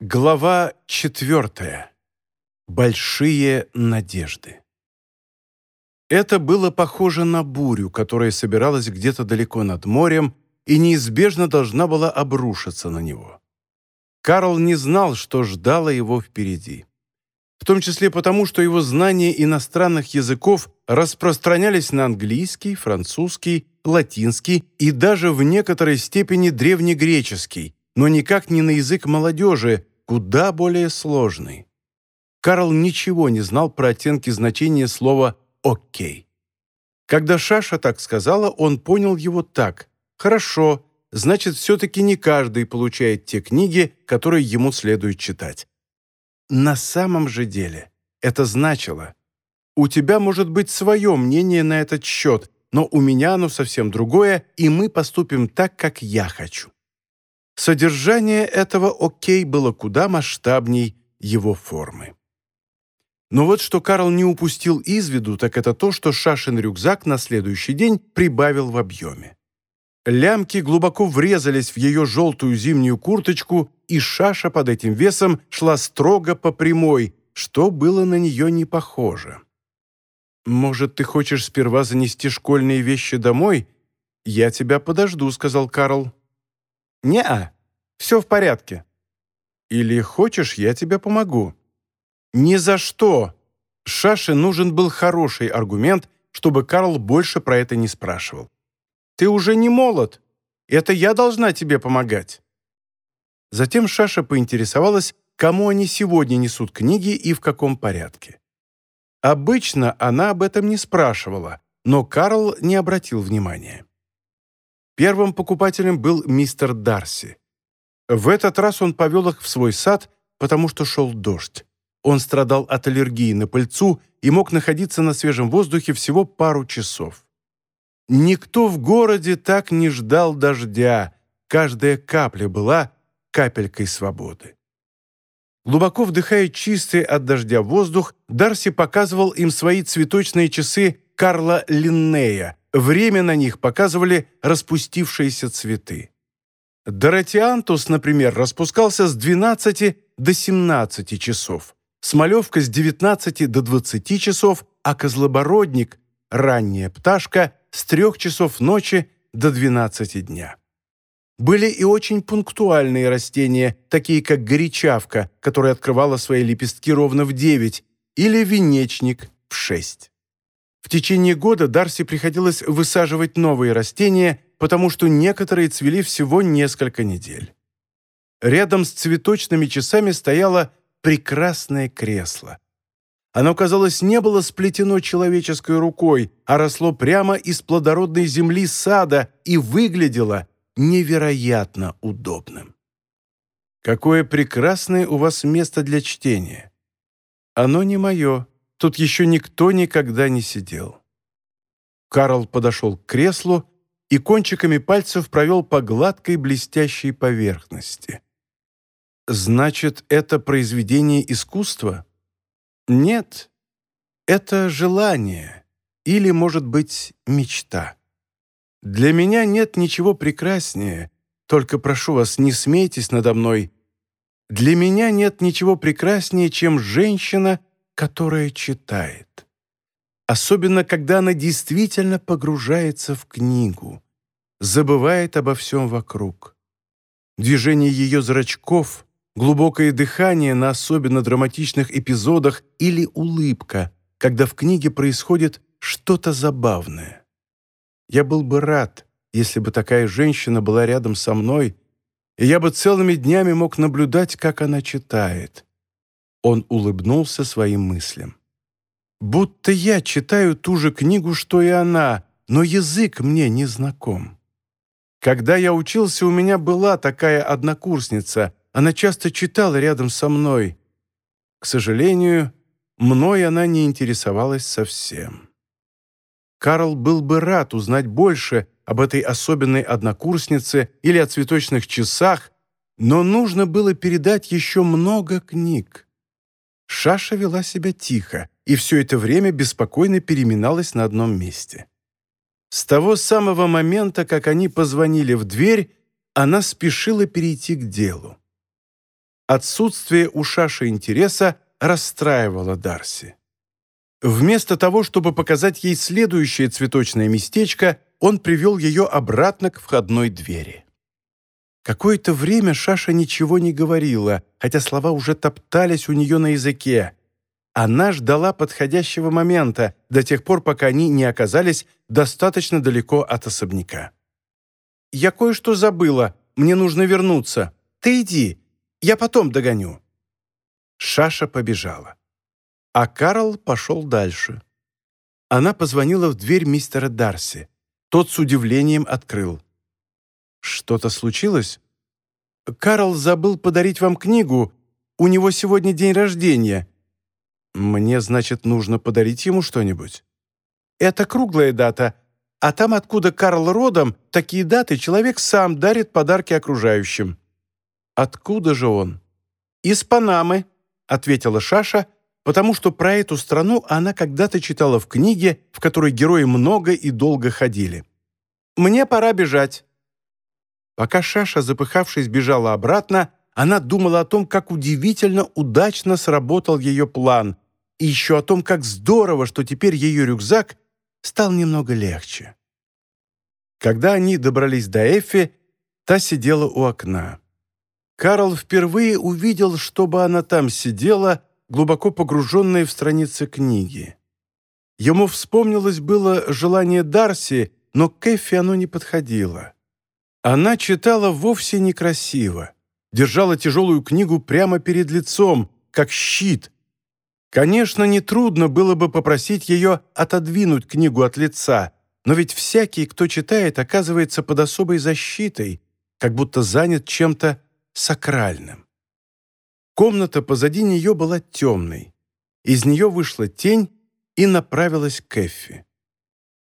Глава четвертая. Большие надежды. Это было похоже на бурю, которая собиралась где-то далеко над морем и неизбежно должна была обрушиться на него. Карл не знал, что ждало его впереди. В том числе потому, что его знания иностранных языков распространялись на английский, французский, латинский и даже в некоторой степени древнегреческий, но никак не на язык молодежи, куда более сложный. Карл ничего не знал про оттенки значения слова «окей». Когда Шаша так сказала, он понял его так. «Хорошо, значит, все-таки не каждый получает те книги, которые ему следует читать». На самом же деле это значило, у тебя может быть свое мнение на этот счет, но у меня оно совсем другое, и мы поступим так, как я хочу. Содержание этого «окей» было куда масштабней его формы. Но вот что Карл не упустил из виду, так это то, что Шашин рюкзак на следующий день прибавил в объеме. Лямки глубоко врезались в ее желтую зимнюю курточку, и Шаша под этим весом шла строго по прямой, что было на нее не похоже. «Может, ты хочешь сперва занести школьные вещи домой? Я тебя подожду», — сказал Карл. «Не-а, все в порядке». «Или хочешь, я тебе помогу?» «Ни за что!» Шаше нужен был хороший аргумент, чтобы Карл больше про это не спрашивал. «Ты уже не молод. Это я должна тебе помогать». Затем Шаша поинтересовалась, кому они сегодня несут книги и в каком порядке. Обычно она об этом не спрашивала, но Карл не обратил внимания. Первым покупателем был мистер Дарси. В этот раз он повел их в свой сад, потому что шел дождь. Он страдал от аллергии на пыльцу и мог находиться на свежем воздухе всего пару часов. Никто в городе так не ждал дождя, каждая капля была капелькой свободы. Глубоко вдыхая чистый от дождя воздух, Дарси показывал им свои цветочные часы Карла Линнея, Время на них показывали распустившиеся цветы. Доротиантус, например, распускался с 12 до 17 часов, смолевка с 19 до 20 часов, а козлобородник, ранняя пташка, с 3 часов ночи до 12 дня. Были и очень пунктуальные растения, такие как горячавка, которая открывала свои лепестки ровно в 9, или венечник в 6. В течение года Дарси приходилось высаживать новые растения, потому что некоторые цвели всего несколько недель. Рядом с цветочными часами стояло прекрасное кресло. Оно, казалось, не было сплетено человеческой рукой, а росло прямо из плодородной земли сада и выглядело невероятно удобным. «Какое прекрасное у вас место для чтения!» «Оно не мое», Тут еще никто никогда не сидел. Карл подошел к креслу и кончиками пальцев провел по гладкой блестящей поверхности. «Значит, это произведение искусства?» «Нет, это желание или, может быть, мечта. Для меня нет ничего прекраснее, только прошу вас, не смейтесь надо мной. Для меня нет ничего прекраснее, чем женщина, которая читает. Особенно, когда она действительно погружается в книгу, забывает обо всем вокруг. Движение ее зрачков, глубокое дыхание на особенно драматичных эпизодах или улыбка, когда в книге происходит что-то забавное. Я был бы рад, если бы такая женщина была рядом со мной, и я бы целыми днями мог наблюдать, как она читает. Он улыбнулся своим мыслям. «Будто я читаю ту же книгу, что и она, но язык мне не знаком. Когда я учился, у меня была такая однокурсница. Она часто читала рядом со мной. К сожалению, мной она не интересовалась совсем. Карл был бы рад узнать больше об этой особенной однокурснице или о цветочных часах, но нужно было передать еще много книг. Шаша вела себя тихо и все это время беспокойно переминалась на одном месте. С того самого момента, как они позвонили в дверь, она спешила перейти к делу. отсутствие у Шаши интереса расстраивало Дарси. Вместо того, чтобы показать ей следующее цветочное местечко, он привел ее обратно к входной двери. Какое-то время Шаша ничего не говорила, хотя слова уже топтались у нее на языке. Она ждала подходящего момента, до тех пор, пока они не оказались достаточно далеко от особняка. «Я кое-что забыла. Мне нужно вернуться. Ты иди. Я потом догоню». Шаша побежала. А Карл пошел дальше. Она позвонила в дверь мистера Дарси. Тот с удивлением открыл. «Что-то случилось?» «Карл забыл подарить вам книгу. У него сегодня день рождения. Мне, значит, нужно подарить ему что-нибудь. Это круглая дата, а там, откуда Карл родом, такие даты человек сам дарит подарки окружающим. Откуда же он? Из Панамы, ответила Шаша, потому что про эту страну она когда-то читала в книге, в которой герои много и долго ходили. Мне пора бежать. Пока Шаша, запыхавшись, бежала обратно, она думала о том, как удивительно удачно сработал ее план — и еще о том, как здорово, что теперь ее рюкзак стал немного легче. Когда они добрались до Эффи, та сидела у окна. Карл впервые увидел, чтобы она там сидела, глубоко погруженная в страницы книги. Ему вспомнилось было желание Дарси, но к Эффи оно не подходило. Она читала вовсе некрасиво, держала тяжелую книгу прямо перед лицом, как щит, Конечно, нетрудно было бы попросить ее отодвинуть книгу от лица, но ведь всякий, кто читает, оказывается под особой защитой, как будто занят чем-то сакральным. Комната позади нее была темной. Из нее вышла тень и направилась к Эффи.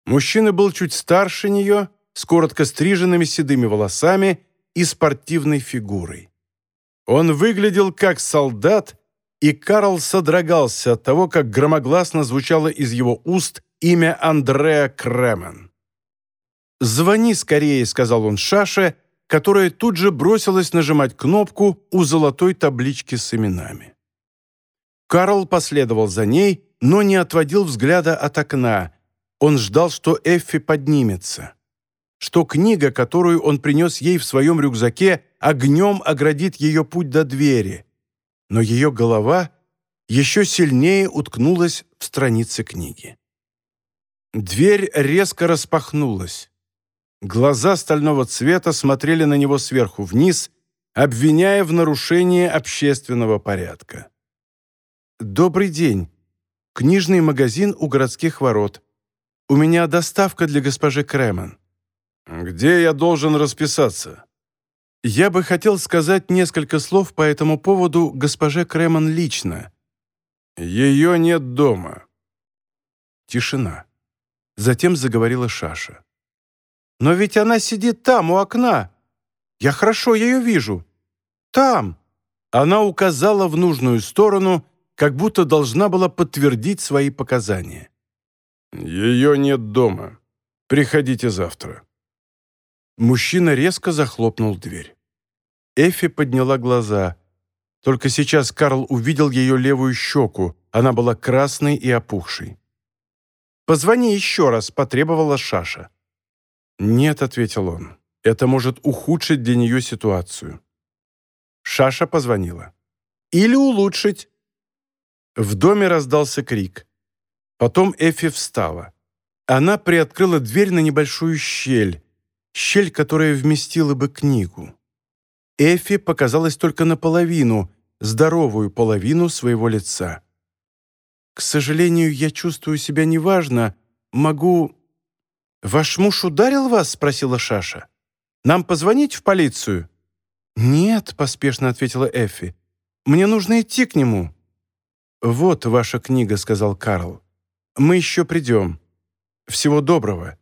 Мужчина был чуть старше нее, с коротко стриженными седыми волосами и спортивной фигурой. Он выглядел как солдат, и Карл содрогался от того, как громогласно звучало из его уст имя Андреа Кремен. «Звони скорее», — сказал он Шаше, которая тут же бросилась нажимать кнопку у золотой таблички с именами. Карл последовал за ней, но не отводил взгляда от окна. Он ждал, что Эффи поднимется, что книга, которую он принес ей в своем рюкзаке, огнем оградит ее путь до двери но ее голова еще сильнее уткнулась в страницы книги. Дверь резко распахнулась. Глаза стального цвета смотрели на него сверху вниз, обвиняя в нарушении общественного порядка. «Добрый день. Книжный магазин у городских ворот. У меня доставка для госпожи Кремен». «Где я должен расписаться?» Я бы хотел сказать несколько слов по этому поводу госпоже Кремон лично. Ее нет дома. Тишина. Затем заговорила Шаша. «Но ведь она сидит там, у окна. Я хорошо ее вижу. Там!» Она указала в нужную сторону, как будто должна была подтвердить свои показания. «Ее нет дома. Приходите завтра». Мужчина резко захлопнул дверь. Эфи подняла глаза. Только сейчас Карл увидел ее левую щеку. Она была красной и опухшей. «Позвони еще раз», — потребовала Шаша. «Нет», — ответил он, — «это может ухудшить для нее ситуацию». Шаша позвонила. «Или улучшить». В доме раздался крик. Потом Эфи встала. Она приоткрыла дверь на небольшую щель, щель, которая вместила бы книгу. Эфи показалась только наполовину, здоровую половину своего лица. «К сожалению, я чувствую себя неважно. Могу...» «Ваш муж ударил вас?» — спросила Шаша. «Нам позвонить в полицию?» «Нет», — поспешно ответила Эфи. «Мне нужно идти к нему». «Вот ваша книга», — сказал Карл. «Мы еще придем. Всего доброго.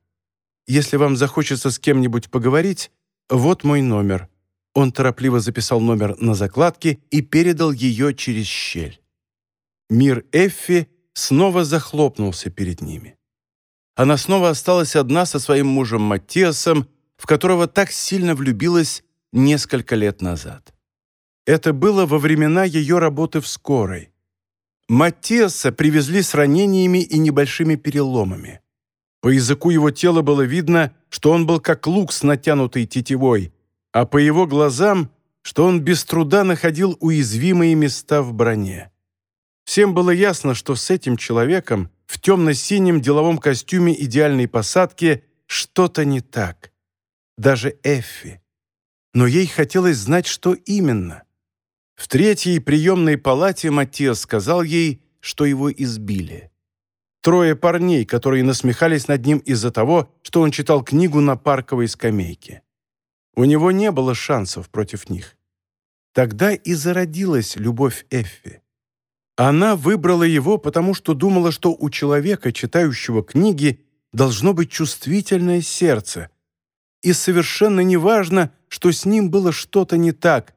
Если вам захочется с кем-нибудь поговорить, вот мой номер. Он торопливо записал номер на закладке и передал ее через щель. Мир Эффи снова захлопнулся перед ними. Она снова осталась одна со своим мужем Матиасом, в которого так сильно влюбилась несколько лет назад. Это было во времена ее работы в скорой. Матиаса привезли с ранениями и небольшими переломами. По языку его тела было видно, что он был как лук с натянутой тетивой, а по его глазам, что он без труда находил уязвимые места в броне. Всем было ясно, что с этим человеком в темно-синем деловом костюме идеальной посадки что-то не так. Даже Эффи. Но ей хотелось знать, что именно. В третьей приемной палате Матиас сказал ей, что его избили. Трое парней, которые насмехались над ним из-за того, что он читал книгу на парковой скамейке. У него не было шансов против них. Тогда и зародилась любовь Эффи. Она выбрала его, потому что думала, что у человека, читающего книги, должно быть чувствительное сердце. И совершенно неважно, что с ним было что-то не так.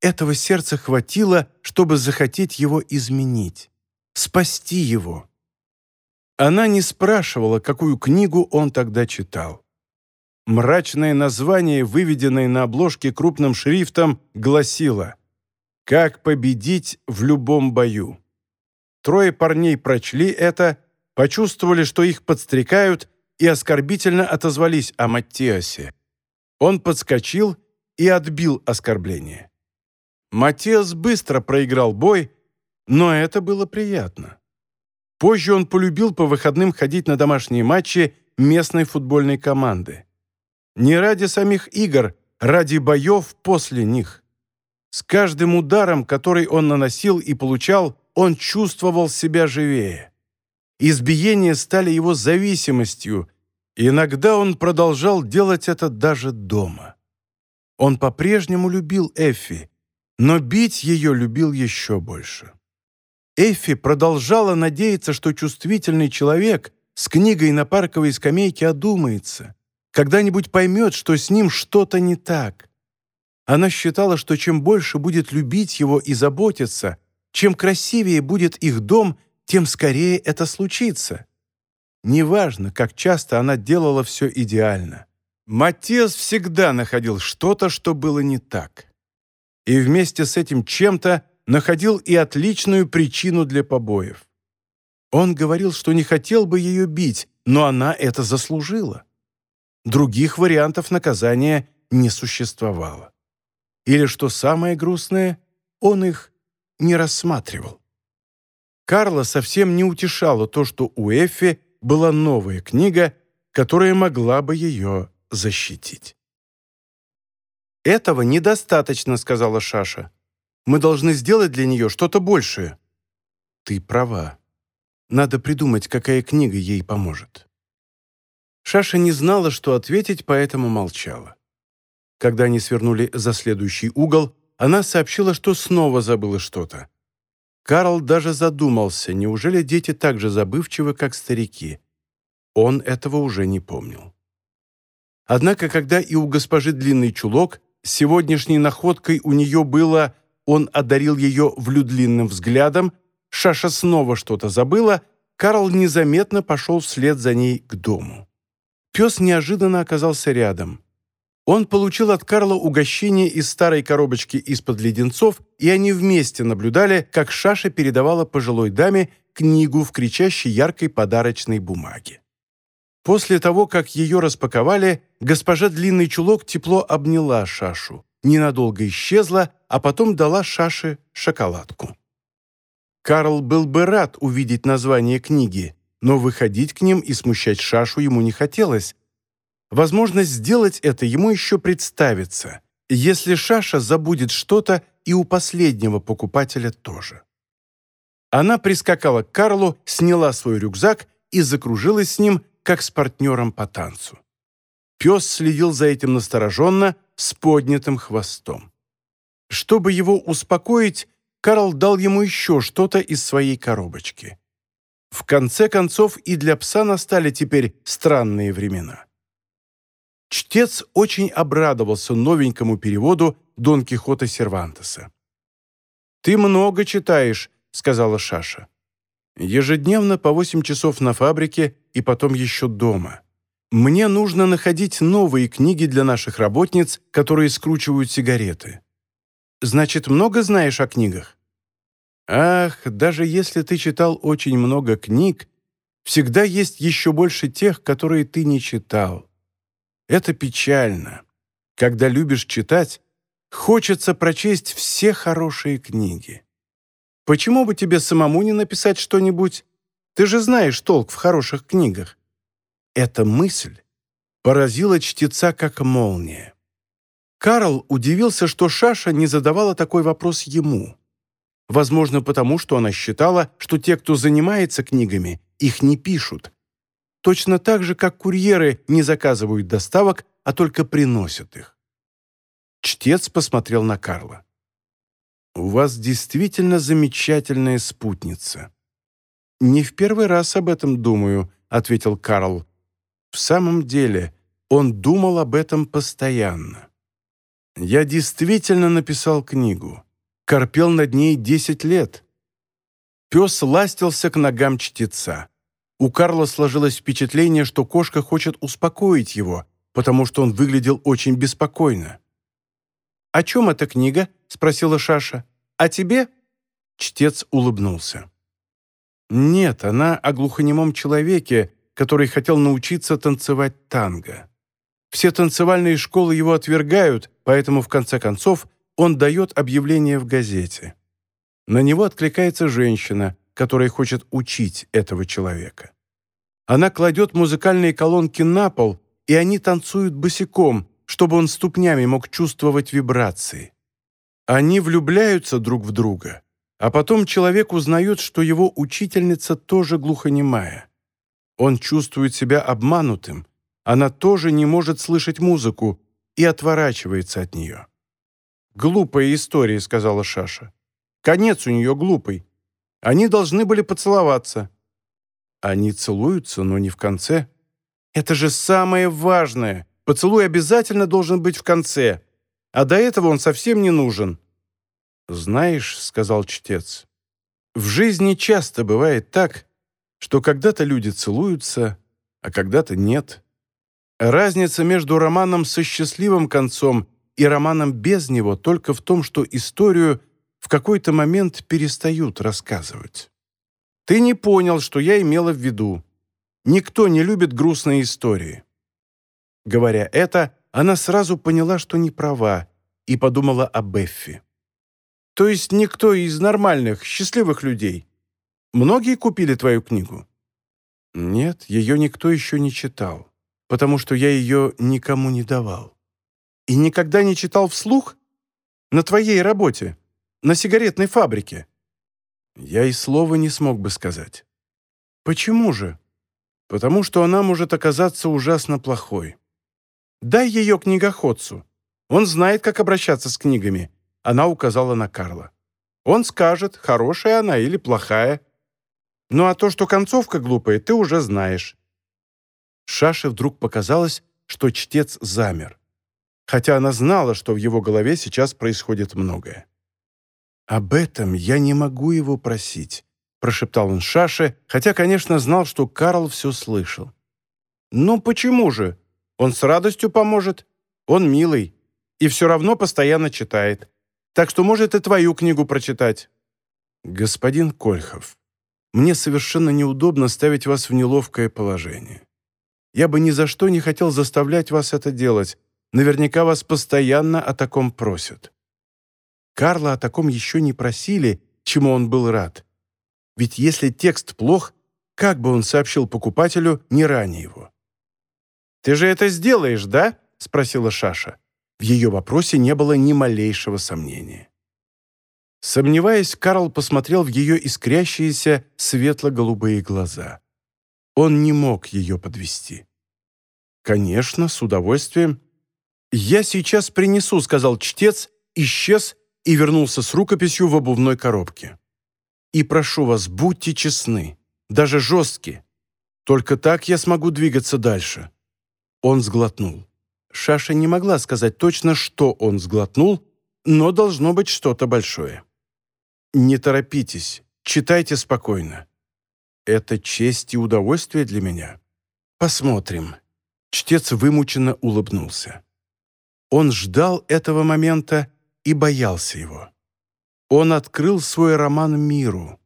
Этого сердца хватило, чтобы захотеть его изменить, спасти его. Она не спрашивала, какую книгу он тогда читал. Мрачное название, выведенное на обложке крупным шрифтом, гласило как победить в любом бою. Трое парней прочли это, почувствовали, что их подстрекают, и оскорбительно отозвались о Маттиасе. Он подскочил и отбил оскорбление. Матиас быстро проиграл бой, но это было приятно. Позже он полюбил по выходным ходить на домашние матчи местной футбольной команды. Не ради самих игр, ради боев после них. С каждым ударом, который он наносил и получал, он чувствовал себя живее. Избиения стали его зависимостью, иногда он продолжал делать это даже дома. Он по-прежнему любил Эффи, но бить ее любил еще больше. Эффи продолжала надеяться, что чувствительный человек с книгой на парковой скамейке одумается, когда-нибудь поймет, что с ним что-то не так. Она считала, что чем больше будет любить его и заботиться, чем красивее будет их дом, тем скорее это случится. Неважно, как часто она делала все идеально. Матиас всегда находил что-то, что было не так. И вместе с этим чем-то находил и отличную причину для побоев. Он говорил, что не хотел бы ее бить, но она это заслужила. Других вариантов наказания не существовало. Или, что самое грустное, он их не рассматривал. Карла совсем не утешало то, что у Эффи была новая книга, которая могла бы ее защитить. «Этого недостаточно», — сказала Шаша. «Мы должны сделать для нее что-то большее». «Ты права. Надо придумать, какая книга ей поможет». Шаша не знала, что ответить, поэтому молчала. Когда они свернули за следующий угол, она сообщила, что снова забыла что-то. Карл даже задумался, неужели дети так же забывчивы, как старики. Он этого уже не помнил. Однако, когда и у госпожи длинный чулок, сегодняшней находкой у нее было «он одарил ее влюдленным взглядом», Шаша снова что-то забыла, Карл незаметно пошел вслед за ней к дому. Пес неожиданно оказался рядом. Он получил от Карла угощение из старой коробочки из-под леденцов, и они вместе наблюдали, как Шаша передавала пожилой даме книгу в кричащей яркой подарочной бумаге. После того, как ее распаковали, госпожа Длинный Чулок тепло обняла Шашу, ненадолго исчезла, а потом дала Шаше шоколадку. Карл был бы рад увидеть название книги, но выходить к ним и смущать Шашу ему не хотелось, Возможность сделать это ему еще представится, если Шаша забудет что-то и у последнего покупателя тоже. Она прискакала к Карлу, сняла свой рюкзак и закружилась с ним, как с партнером по танцу. Пес следил за этим настороженно, с поднятым хвостом. Чтобы его успокоить, Карл дал ему еще что-то из своей коробочки. В конце концов, и для пса настали теперь странные времена. Чтец очень обрадовался новенькому переводу Дон Кихота Сервантеса. «Ты много читаешь», — сказала Шаша. «Ежедневно по восемь часов на фабрике и потом еще дома. Мне нужно находить новые книги для наших работниц, которые скручивают сигареты. Значит, много знаешь о книгах? Ах, даже если ты читал очень много книг, всегда есть еще больше тех, которые ты не читал. Это печально. Когда любишь читать, хочется прочесть все хорошие книги. Почему бы тебе самому не написать что-нибудь? Ты же знаешь толк в хороших книгах. Эта мысль поразила чтеца как молния. Карл удивился, что Шаша не задавала такой вопрос ему. Возможно, потому что она считала, что те, кто занимается книгами, их не пишут. Точно так же, как курьеры не заказывают доставок, а только приносят их. Чтец посмотрел на Карла. «У вас действительно замечательная спутница». «Не в первый раз об этом думаю», — ответил Карл. «В самом деле, он думал об этом постоянно. Я действительно написал книгу. Корпел над ней десять лет. Пес ластился к ногам чтеца. У Карла сложилось впечатление, что кошка хочет успокоить его, потому что он выглядел очень беспокойно. «О чем эта книга?» — спросила Шаша. «О тебе?» Чтец улыбнулся. «Нет, она о глухонемом человеке, который хотел научиться танцевать танго. Все танцевальные школы его отвергают, поэтому, в конце концов, он дает объявление в газете. На него откликается женщина, которая хочет учить этого человека. Она кладет музыкальные колонки на пол, и они танцуют босиком, чтобы он ступнями мог чувствовать вибрации. Они влюбляются друг в друга, а потом человек узнает, что его учительница тоже глухонемая. Он чувствует себя обманутым, она тоже не может слышать музыку и отворачивается от нее. «Глупая история», — сказала Шаша. «Конец у нее глупый. Они должны были поцеловаться». Они целуются, но не в конце. Это же самое важное. Поцелуй обязательно должен быть в конце. А до этого он совсем не нужен. «Знаешь», — сказал чтец, — «в жизни часто бывает так, что когда-то люди целуются, а когда-то нет». Разница между романом со счастливым концом и романом без него только в том, что историю в какой-то момент перестают рассказывать. Ты не понял, что я имела в виду. Никто не любит грустные истории. Говоря это, она сразу поняла, что не права, и подумала о Беффи. То есть никто из нормальных, счастливых людей. Многие купили твою книгу? Нет, ее никто еще не читал потому что я ее никому не давал. И никогда не читал вслух? На твоей работе? На сигаретной фабрике?» Я и слова не смог бы сказать. «Почему же?» «Потому что она может оказаться ужасно плохой. Дай ее книгоходцу. Он знает, как обращаться с книгами». Она указала на Карла. «Он скажет, хорошая она или плохая. Ну а то, что концовка глупая, ты уже знаешь. Шаше вдруг показалось, что чтец замер, хотя она знала, что в его голове сейчас происходит многое. «Об этом я не могу его просить», — прошептал он Шаше, хотя, конечно, знал, что Карл все слышал. «Ну почему же? Он с радостью поможет. Он милый и все равно постоянно читает. Так что может и твою книгу прочитать». «Господин Кольхов, мне совершенно неудобно ставить вас в неловкое положение. Я бы ни за что не хотел заставлять вас это делать. Наверняка вас постоянно о таком просят». Карла о таком еще не просили, чему он был рад. Ведь если текст плох, как бы он сообщил покупателю не ранее его? «Ты же это сделаешь, да?» — спросила Шаша. В ее вопросе не было ни малейшего сомнения. Сомневаясь, Карл посмотрел в ее искрящиеся светло-голубые глаза. Он не мог ее подвести. «Конечно, с удовольствием». «Я сейчас принесу», — сказал чтец, исчез и вернулся с рукописью в обувной коробке. «И прошу вас, будьте честны, даже жесткие. Только так я смогу двигаться дальше». Он сглотнул. Шаша не могла сказать точно, что он сглотнул, но должно быть что-то большое. «Не торопитесь, читайте спокойно. Это честь и удовольствие для меня. Посмотрим». Чтец вымученно улыбнулся. Он ждал этого момента и боялся его. Он открыл свой роман миру.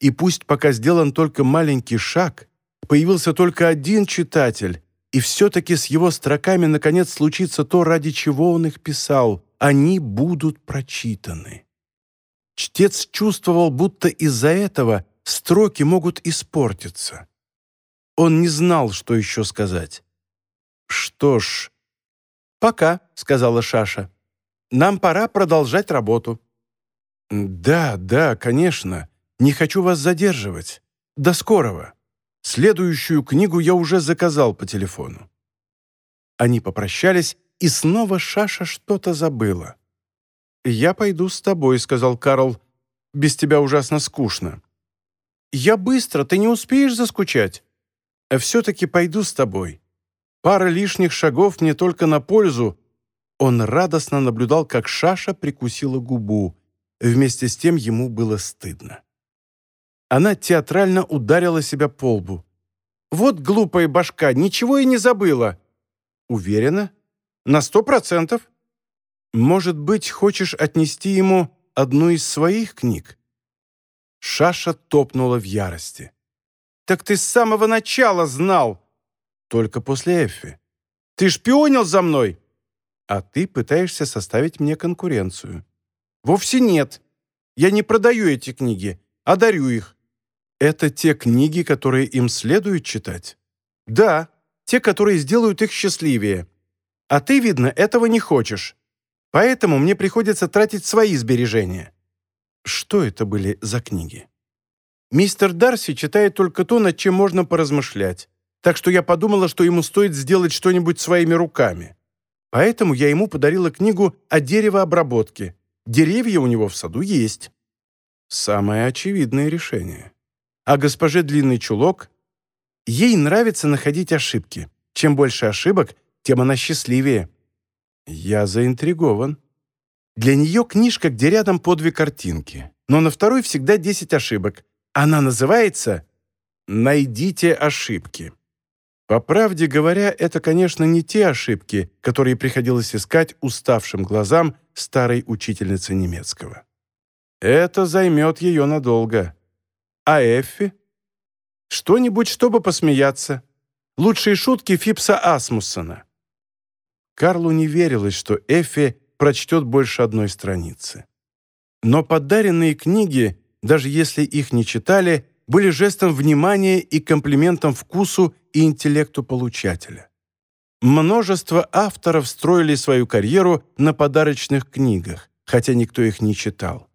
И пусть пока сделан только маленький шаг, появился только один читатель, и все-таки с его строками наконец случится то, ради чего он их писал. Они будут прочитаны. Чтец чувствовал, будто из-за этого строки могут испортиться. Он не знал, что еще сказать. «Что ж...» «Пока», — сказала Шаша. «Нам пора продолжать работу». «Да, да, конечно. Не хочу вас задерживать. До скорого. Следующую книгу я уже заказал по телефону». Они попрощались, и снова Шаша что-то забыла. «Я пойду с тобой», — сказал Карл. «Без тебя ужасно скучно». «Я быстро, ты не успеешь заскучать?» «А все-таки пойду с тобой. Пара лишних шагов мне только на пользу». Он радостно наблюдал, как Шаша прикусила губу. Вместе с тем ему было стыдно. Она театрально ударила себя по лбу. «Вот глупая башка, ничего и не забыла!» «Уверена? На сто процентов?» «Может быть, хочешь отнести ему одну из своих книг?» Шаша топнула в ярости. «Так ты с самого начала знал!» «Только после Эффи. Ты шпионил за мной!» «А ты пытаешься составить мне конкуренцию». «Вовсе нет. Я не продаю эти книги, а дарю их». «Это те книги, которые им следует читать?» «Да, те, которые сделают их счастливее. А ты, видно, этого не хочешь. Поэтому мне приходится тратить свои сбережения». Что это были за книги? Мистер Дарси читает только то, над чем можно поразмышлять, так что я подумала, что ему стоит сделать что-нибудь своими руками. Поэтому я ему подарила книгу о деревообработке, Деревья у него в саду есть. Самое очевидное решение. А госпоже Длинный Чулок? Ей нравится находить ошибки. Чем больше ошибок, тем она счастливее. Я заинтригован. Для нее книжка, где рядом по две картинки. Но на второй всегда 10 ошибок. Она называется «Найдите ошибки». По правде говоря, это, конечно, не те ошибки, которые приходилось искать уставшим глазам старой учительницы немецкого. Это займет ее надолго. А Эффи? Что-нибудь, чтобы посмеяться. Лучшие шутки Фипса Асмуссона. Карлу не верилось, что Эффи прочтет больше одной страницы. Но подаренные книги, даже если их не читали, были жестом внимания и комплиментом вкусу и интеллекту получателя. Множество авторов строили свою карьеру на подарочных книгах, хотя никто их не читал.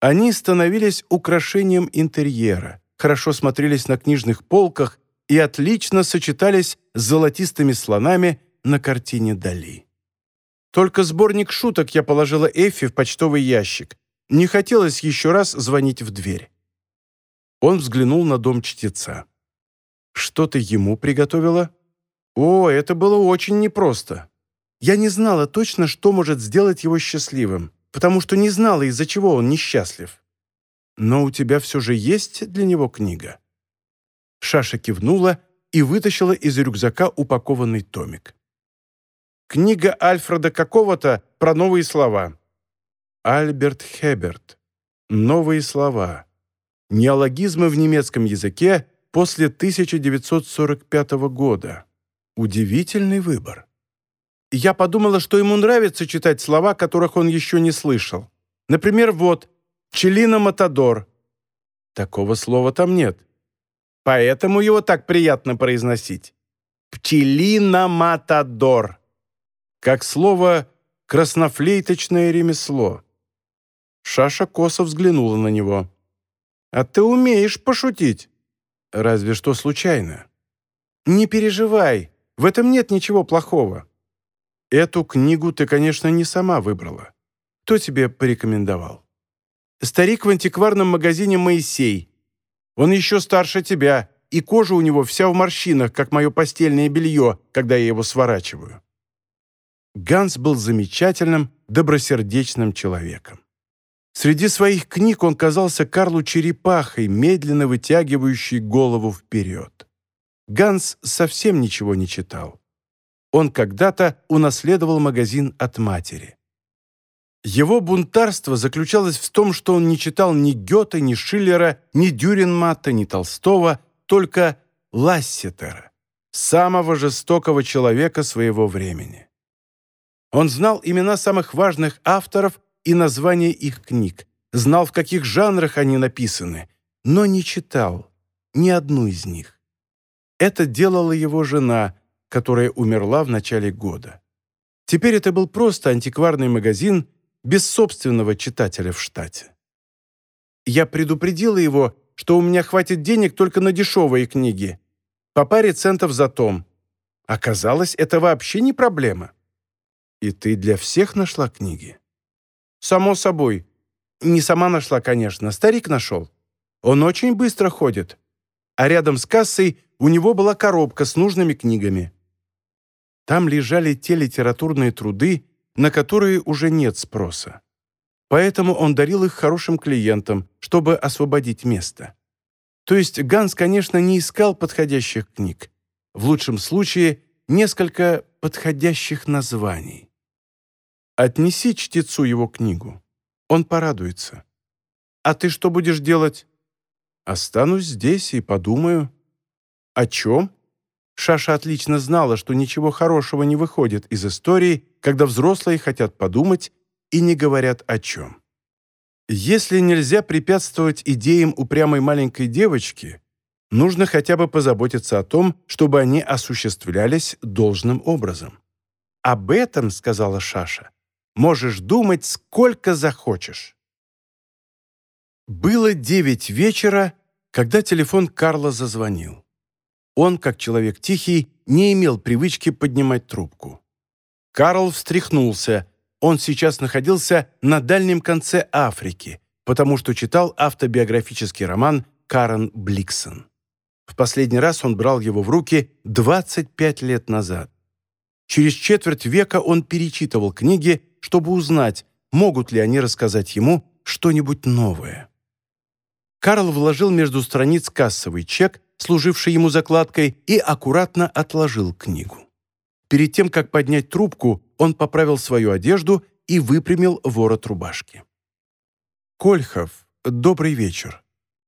Они становились украшением интерьера, хорошо смотрелись на книжных полках и отлично сочетались с золотистыми слонами на картине Дали. Только сборник шуток я положила Эффи в почтовый ящик. Не хотелось еще раз звонить в дверь. Он взглянул на дом чтеца. «Что ты ему приготовила?» «О, это было очень непросто. Я не знала точно, что может сделать его счастливым, потому что не знала, из-за чего он несчастлив. Но у тебя все же есть для него книга?» Шаша кивнула и вытащила из рюкзака упакованный томик. «Книга Альфреда какого-то про новые слова». Альберт Хеберт. «Новые слова». Неологизмы в немецком языке после 1945 года. Удивительный выбор. Я подумала, что ему нравится читать слова, которых он еще не слышал. Например, вот «Челина Матадор». Такого слова там нет. Поэтому его так приятно произносить. «Пчелина Матадор». Как слово «краснофлейточное ремесло». Шаша косо взглянула на него. «А ты умеешь пошутить?» «Разве что случайно». «Не переживай, в этом нет ничего плохого. Эту книгу ты, конечно, не сама выбрала. Кто тебе порекомендовал? Старик в антикварном магазине «Моисей». Он еще старше тебя, и кожа у него вся в морщинах, как мое постельное белье, когда я его сворачиваю. Ганс был замечательным, добросердечным человеком. Среди своих книг он казался Карлу черепахой, медленно вытягивающей голову вперед. Ганс совсем ничего не читал. Он когда-то унаследовал магазин от матери. Его бунтарство заключалось в том, что он не читал ни Гёте, ни Шиллера, ни Дюринматта, ни Толстого, только Лассетера, самого жестокого человека своего времени. Он знал имена самых важных авторов и названия их книг, знал, в каких жанрах они написаны, но не читал ни одну из них. Это делала его жена, которая умерла в начале года. Теперь это был просто антикварный магазин без собственного читателя в штате. Я предупредила его, что у меня хватит денег только на дешевые книги, по паре центов за том. Оказалось, это вообще не проблема. И ты для всех нашла книги? Само собой. Не сама нашла, конечно, старик нашел. Он очень быстро ходит. А рядом с кассой у него была коробка с нужными книгами. Там лежали те литературные труды, на которые уже нет спроса. Поэтому он дарил их хорошим клиентам, чтобы освободить место. То есть Ганс, конечно, не искал подходящих книг. В лучшем случае несколько подходящих названий. Отнеси чтецу его книгу. Он порадуется. А ты что будешь делать? Останусь здесь и подумаю. О чем? Шаша отлично знала, что ничего хорошего не выходит из истории, когда взрослые хотят подумать и не говорят о чем. Если нельзя препятствовать идеям упрямой маленькой девочки, нужно хотя бы позаботиться о том, чтобы они осуществлялись должным образом. «Об этом, — сказала Шаша, — можешь думать сколько захочешь». Было девять вечера, когда телефон Карла зазвонил. Он, как человек тихий, не имел привычки поднимать трубку. Карл встряхнулся. Он сейчас находился на дальнем конце Африки, потому что читал автобиографический роман Карен Бликсон. В последний раз он брал его в руки 25 лет назад. Через четверть века он перечитывал книги, чтобы узнать, могут ли они рассказать ему что-нибудь новое. Карл вложил между страниц кассовый чек служивший ему закладкой, и аккуратно отложил книгу. Перед тем, как поднять трубку, он поправил свою одежду и выпрямил ворот рубашки. «Кольхов, добрый вечер.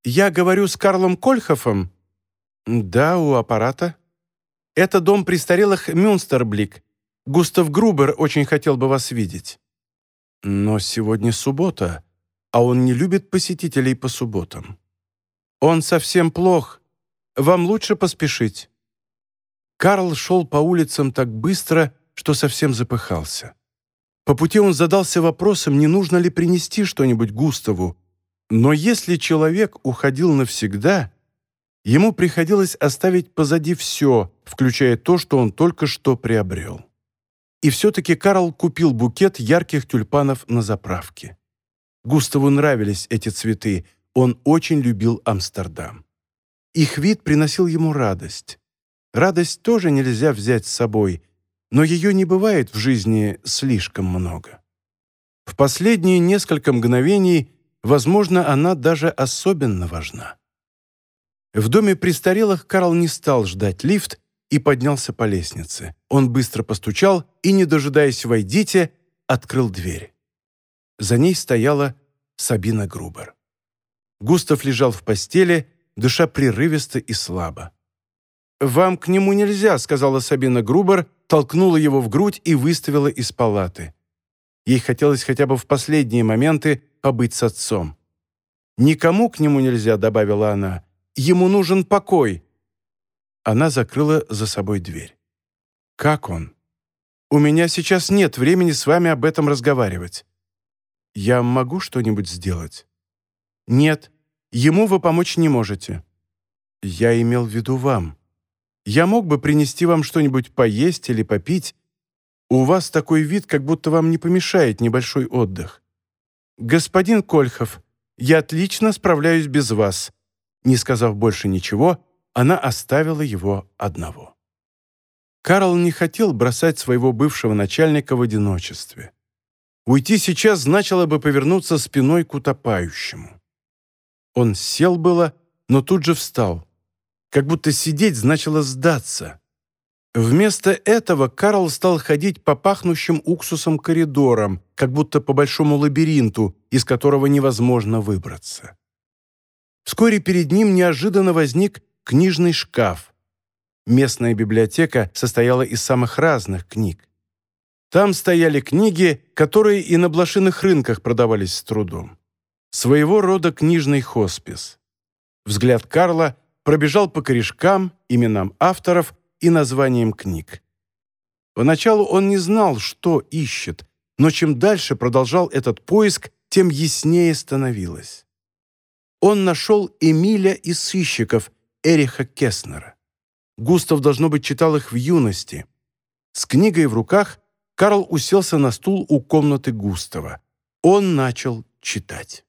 Я говорю с Карлом Кольхофом?» «Да, у аппарата». «Это дом престарелых Мюнстерблик. Густав Грубер очень хотел бы вас видеть». «Но сегодня суббота, а он не любит посетителей по субботам». «Он совсем плох, вам лучше поспешить». Карл шел по улицам так быстро, что совсем запыхался. По пути он задался вопросом, не нужно ли принести что-нибудь Густаву. Но если человек уходил навсегда, ему приходилось оставить позади все, включая то, что он только что приобрел. И все-таки Карл купил букет ярких тюльпанов на заправке. Густаву нравились эти цветы, он очень любил Амстердам. Их вид приносил ему радость. Радость тоже нельзя взять с собой, но ее не бывает в жизни слишком много. В последние несколько мгновений, возможно, она даже особенно важна. В доме престарелых Карл не стал ждать лифт и поднялся по лестнице. Он быстро постучал и, не дожидаясь «войдите», открыл дверь. За ней стояла Сабина Грубер. Густав лежал в постели, дыша прерывисто и слабо. «Вам к нему нельзя», — сказала Сабина Грубер, толкнула его в грудь и выставила из палаты. Ей хотелось хотя бы в последние моменты побыть с отцом. «Никому к нему нельзя», — добавила она. «Ему нужен покой». Она закрыла за собой дверь. «Как он?» «У меня сейчас нет времени с вами об этом разговаривать». «Я могу что-нибудь сделать?» «Нет», Ему вы помочь не можете». «Я имел в виду вам. Я мог бы принести вам что-нибудь поесть или попить. У вас такой вид, как будто вам не помешает небольшой отдых. Господин Кольхов, я отлично справляюсь без вас». Не сказав больше ничего, она оставила его одного. Карл не хотел бросать своего бывшего начальника в одиночестве. Уйти сейчас значило бы повернуться спиной к утопающему. Он сел было, но тут же встал. Как будто сидеть значило сдаться. Вместо этого Карл стал ходить по пахнущим уксусом коридорам, как будто по большому лабиринту, из которого невозможно выбраться. Вскоре перед ним неожиданно возник книжный шкаф. Местная библиотека состояла из самых разных книг. Там стояли книги, которые и на блошиных рынках продавались с трудом. Своего рода книжный хоспис. Взгляд Карла пробежал по корешкам, именам авторов и названиям книг. Поначалу он не знал, что ищет, но чем дальше продолжал этот поиск, тем яснее становилось. Он нашел Эмиля из сыщиков Эриха Кеснера. Густав, должно быть, читал их в юности. С книгой в руках Карл уселся на стул у комнаты Густава. Он начал читать.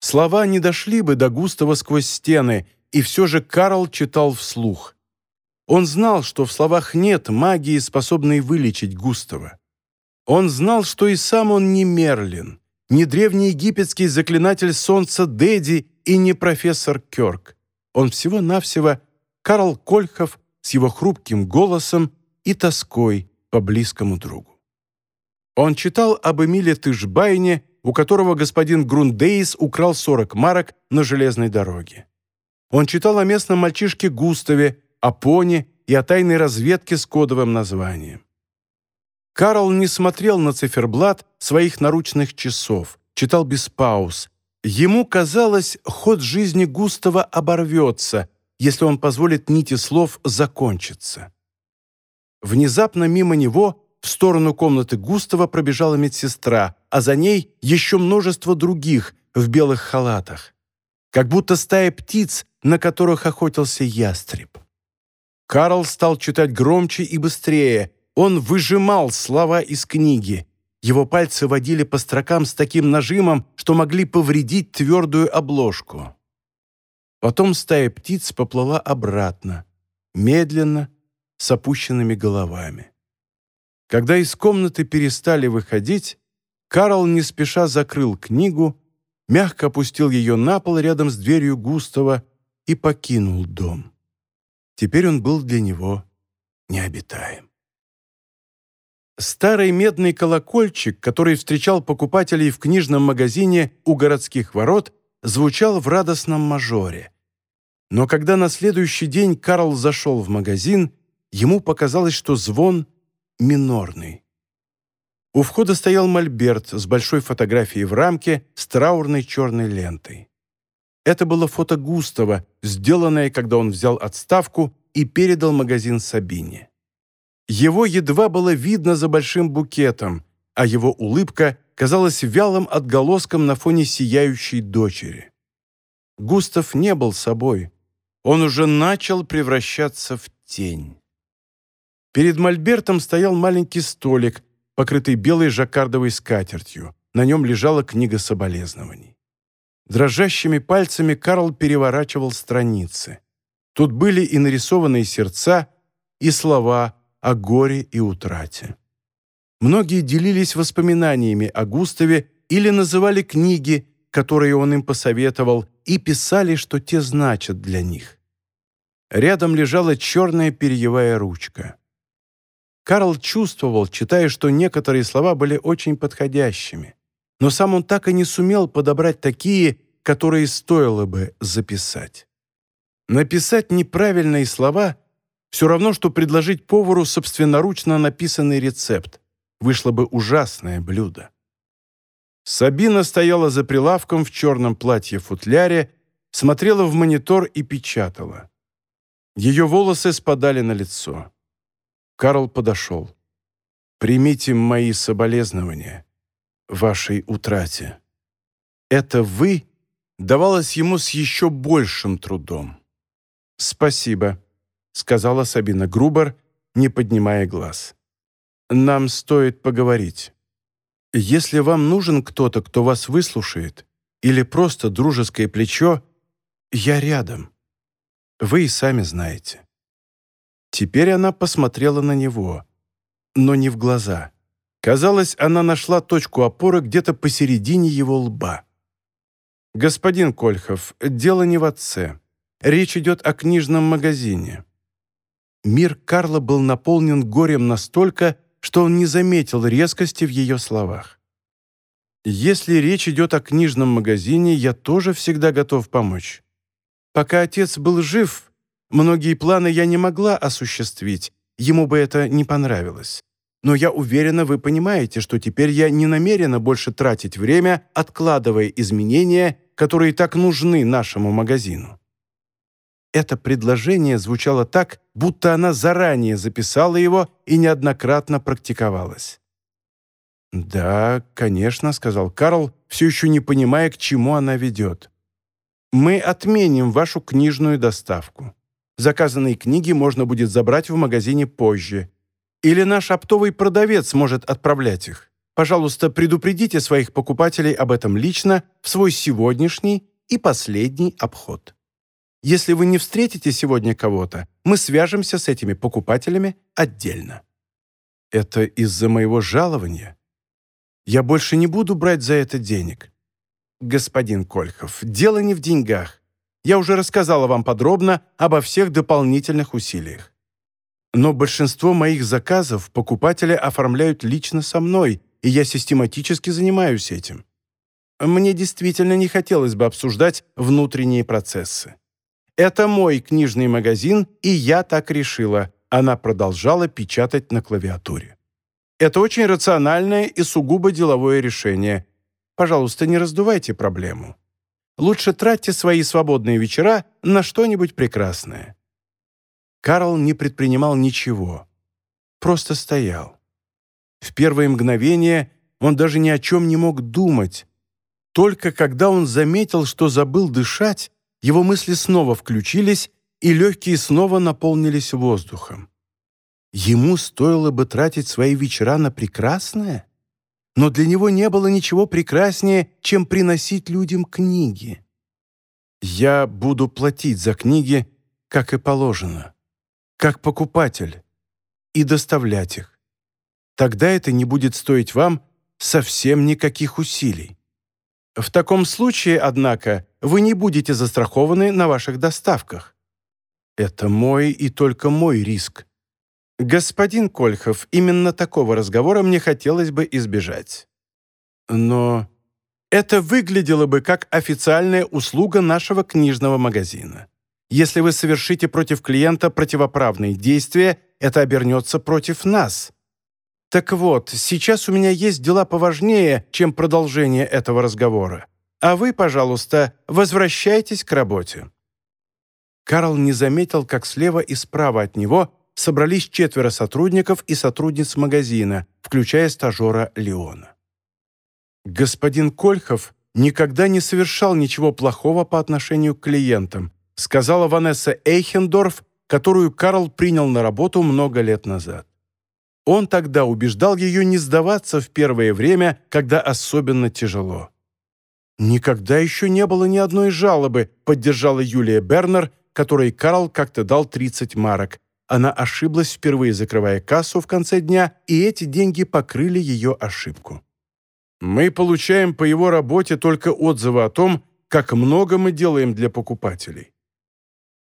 Слова не дошли бы до Густава сквозь стены, и все же Карл читал вслух. Он знал, что в словах нет магии, способной вылечить Густава. Он знал, что и сам он не Мерлин, не древний египетский заклинатель солнца Дэдди и не профессор Кёрк. Он всего-навсего Карл Кольхов с его хрупким голосом и тоской по близкому другу. Он читал об Эмиле Тышбайне, у которого господин Грундейс украл 40 марок на железной дороге. Он читал о местном мальчишке Густаве, о пони и о тайной разведке с кодовым названием. Карл не смотрел на циферблат своих наручных часов, читал без пауз. Ему казалось, ход жизни Густава оборвется, если он позволит нити слов закончиться. Внезапно мимо него в сторону комнаты Густава пробежала медсестра, а за ней еще множество других в белых халатах. Как будто стая птиц, на которых охотился ястреб. Карл стал читать громче и быстрее, он выжимал слова из книги. Его пальцы водили по строкам с таким нажимом, что могли повредить твердую обложку. Потом стая птиц поплыла обратно, медленно, с опущенными головами. Когда из комнаты перестали выходить, Карл не спеша закрыл книгу, мягко опустил ее на пол рядом с дверью Густава и покинул дом. Теперь он был для него необитаем. Старый медный колокольчик, который встречал покупателей в книжном магазине у городских ворот, звучал в радостном мажоре. Но когда на следующий день Карл зашел в магазин, ему показалось, что звон минорный. У входа стоял мольберт с большой фотографией в рамке с траурной черной лентой. Это было фото Густава, сделанное, когда он взял отставку и передал магазин Сабине. Его едва было видно за большим букетом, а его улыбка казалась вялым отголоском на фоне сияющей дочери. Густав не был собой. Он уже начал превращаться в тень. Перед мольбертом стоял маленький столик, покрытый белой жаккардовой скатертью. На нем лежала книга соболезнований. Дрожащими пальцами Карл переворачивал страницы. Тут были и нарисованные сердца, и слова о горе и утрате. Многие делились воспоминаниями о Густаве или называли книги, которые он им посоветовал, и писали, что те значат для них. Рядом лежала черная перьевая ручка. Карл чувствовал, читая, что некоторые слова были очень подходящими, но сам он так и не сумел подобрать такие, которые стоило бы записать. Написать неправильные слова все равно, что предложить повару собственноручно написанный рецепт. Вышло бы ужасное блюдо. Сабина стояла за прилавком в черном платье-футляре, смотрела в монитор и печатала. Ее волосы спадали на лицо. Карл подошел. «Примите мои соболезнования вашей утрате». «Это вы?» давалось ему с еще большим трудом. «Спасибо», сказала Сабина Грубер, не поднимая глаз. «Нам стоит поговорить. Если вам нужен кто-то, кто вас выслушает, или просто дружеское плечо, я рядом. Вы и сами знаете». Теперь она посмотрела на него, но не в глаза. Казалось, она нашла точку опоры где-то посередине его лба. «Господин Кольхов, дело не в отце. Речь идет о книжном магазине. Мир Карла был наполнен горем настолько, что он не заметил резкости в ее словах. «Если речь идет о книжном магазине, я тоже всегда готов помочь. Пока отец был жив, многие планы я не могла осуществить, ему бы это не понравилось. Но я уверена, вы понимаете, что теперь я не намерена больше тратить время, откладывая изменения, которые так нужны нашему магазину. Это предложение звучало так, будто она заранее записала его и неоднократно практиковалась. «Да, конечно», — сказал Карл, все еще не понимая, к чему она ведет. «Мы отменим вашу книжную доставку. Заказанные книги можно будет забрать в магазине позже. Или наш оптовый продавец может отправлять их. Пожалуйста, предупредите своих покупателей об этом лично в свой сегодняшний и последний обход. Если вы не встретите сегодня кого-то, мы свяжемся с этими покупателями отдельно. Это из-за моего жалования. Я больше не буду брать за это денег. Господин Кольхов, дело не в деньгах. Я уже рассказала вам подробно обо всех дополнительных усилиях. Но большинство моих заказов покупатели оформляют лично со мной, и я систематически занимаюсь этим. Мне действительно не хотелось бы обсуждать внутренние процессы. Это мой книжный магазин, и я так решила. Она продолжала печатать на клавиатуре. Это очень рациональное и сугубо деловое решение. Пожалуйста, не раздувайте проблему. Лучше тратьте свои свободные вечера на что-нибудь прекрасное. Карл не предпринимал ничего. Просто стоял. В первые мгновения он даже ни о чем не мог думать. Только когда он заметил, что забыл дышать, его мысли снова включились, и легкие снова наполнились воздухом. Ему стоило бы тратить свои вечера на прекрасное? Но для него не было ничего прекраснее, чем приносить людям книги. «Я буду платить за книги, как и положено», как покупатель и доставлять их. Тогда это не будет стоить вам совсем никаких усилий. В таком случае, однако, вы не будете застрахованы на ваших доставках. Это мой и только мой риск. Господин Кольхов, именно такого разговора мне хотелось бы избежать. Но это выглядело бы как официальная услуга нашего книжного магазина. Если вы совершите против клиента противоправные действия, это обернется против нас. Так вот, сейчас у меня есть дела поважнее, чем продолжение этого разговора. А вы, пожалуйста, возвращайтесь к работе». Карл не заметил, как слева и справа от него собрались четверо сотрудников и сотрудниц магазина, включая стажера Леона. Господин Кольхов никогда не совершал ничего плохого по отношению к клиентам, сказала Ванесса Эйхендорф, которую Карл принял на работу много лет назад. Он тогда убеждал ее не сдаваться в первое время, когда особенно тяжело. «Никогда еще не было ни одной жалобы», поддержала Юлия Бернер, которой Карл как-то дал 30 марок. Она ошиблась, впервые закрывая кассу в конце дня, и эти деньги покрыли ее ошибку. «Мы получаем по его работе только отзывы о том, как много мы делаем для покупателей.